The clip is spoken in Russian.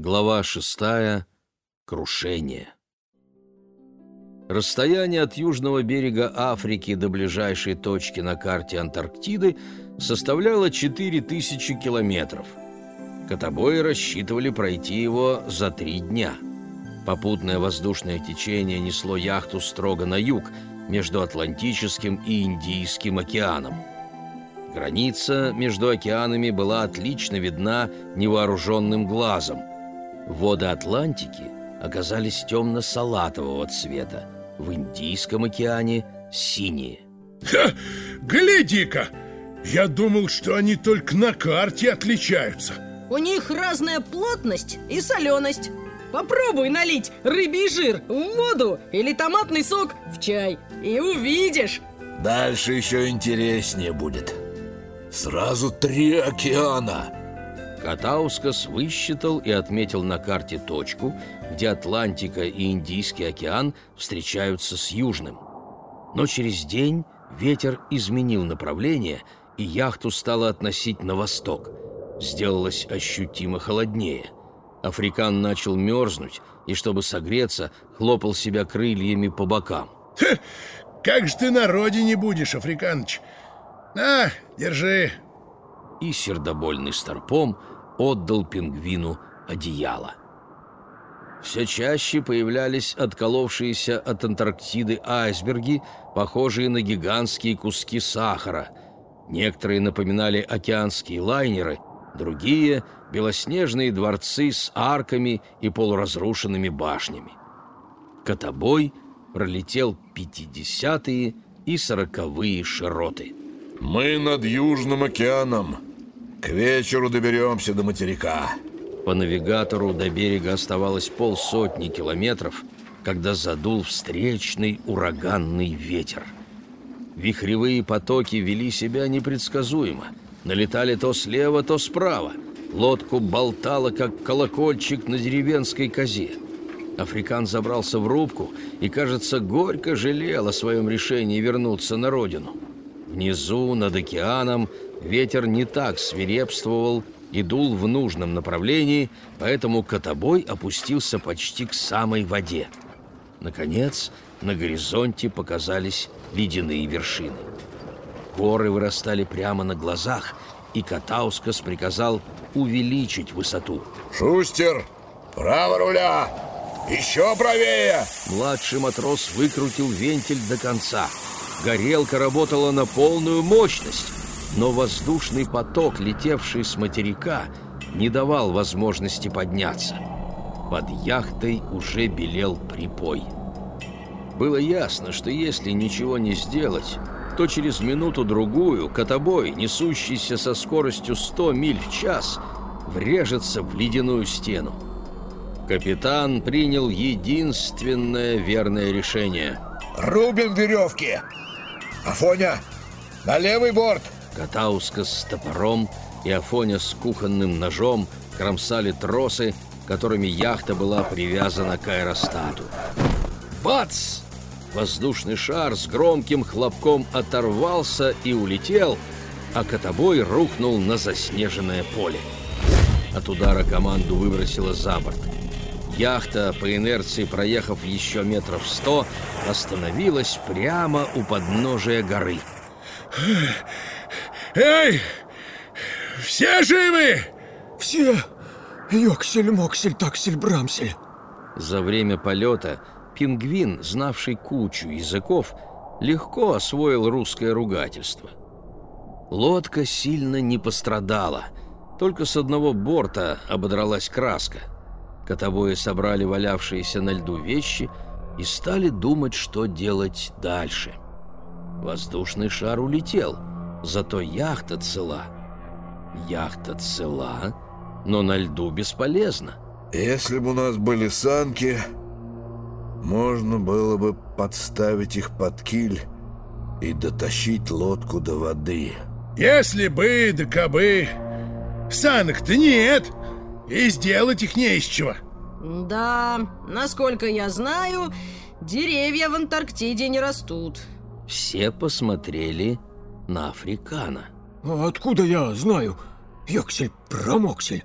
Глава шестая. Крушение. Расстояние от южного берега Африки до ближайшей точки на карте Антарктиды составляло 4000 километров. Котобои рассчитывали пройти его за три дня. Попутное воздушное течение несло яхту строго на юг, между Атлантическим и Индийским океаном. Граница между океанами была отлично видна невооруженным глазом. Воды Атлантики оказались темно-салатового цвета, в Индийском океане – синие. Ха! Гляди-ка! Я думал, что они только на карте отличаются. У них разная плотность и соленость. Попробуй налить рыбий жир в воду или томатный сок в чай, и увидишь. Дальше еще интереснее будет. Сразу три океана. Катаускас высчитал и отметил на карте точку, где Атлантика и Индийский океан встречаются с Южным. Но через день ветер изменил направление, и яхту стало относить на восток. Сделалось ощутимо холоднее. Африкан начал мерзнуть, и, чтобы согреться, хлопал себя крыльями по бокам. Ха! Как же ты на родине будешь, Африканыч? На, держи. И сердобольный старпом отдал пингвину одеяло. Все чаще появлялись отколовшиеся от Антарктиды айсберги, похожие на гигантские куски сахара. Некоторые напоминали океанские лайнеры, другие — белоснежные дворцы с арками и полуразрушенными башнями. Котобой пролетел пятидесятые и сороковые широты. Мы над Южным океаном. К вечеру доберемся до материка. По навигатору до берега оставалось полсотни километров, когда задул встречный ураганный ветер. Вихревые потоки вели себя непредсказуемо. Налетали то слева, то справа. Лодку болтало, как колокольчик на деревенской козе. Африкан забрался в рубку и, кажется, горько жалел о своем решении вернуться на родину. Внизу, над океаном, ветер не так свирепствовал и дул в нужном направлении, поэтому котобой опустился почти к самой воде. Наконец, на горизонте показались ледяные вершины. Горы вырастали прямо на глазах, и Катаускас приказал увеличить высоту. Шустер, право руля! Еще правее! Младший матрос выкрутил вентиль до конца. Горелка работала на полную мощность, но воздушный поток, летевший с материка, не давал возможности подняться. Под яхтой уже белел припой. Было ясно, что если ничего не сделать, то через минуту-другую котобой, несущийся со скоростью 100 миль в час, врежется в ледяную стену. Капитан принял единственное верное решение. Рубим веревки! Афоня, на левый борт! Катаускас с топором и Афоня с кухонным ножом кромсали тросы, которыми яхта была привязана к аэростату. Бац! Воздушный шар с громким хлопком оторвался и улетел, а котобой рухнул на заснеженное поле. От удара команду выбросило за борт. Яхта, по инерции проехав еще метров сто, остановилась прямо у подножия горы. Эй! Все живы? Все! Йоксель, Моксель, Таксель, Брамсель. За время полета пингвин, знавший кучу языков, легко освоил русское ругательство. Лодка сильно не пострадала, только с одного борта ободралась краска. Котобои собрали валявшиеся на льду вещи и стали думать, что делать дальше. Воздушный шар улетел, зато яхта цела. Яхта цела, но на льду бесполезна. Если бы у нас были санки, можно было бы подставить их под киль и дотащить лодку до воды. Если бы, да кабы. Санок-то нет, и сделать их не из чего. Да, насколько я знаю, деревья в Антарктиде не растут. Все посмотрели на Африкана. Откуда я знаю? Йоксель, Промоксель.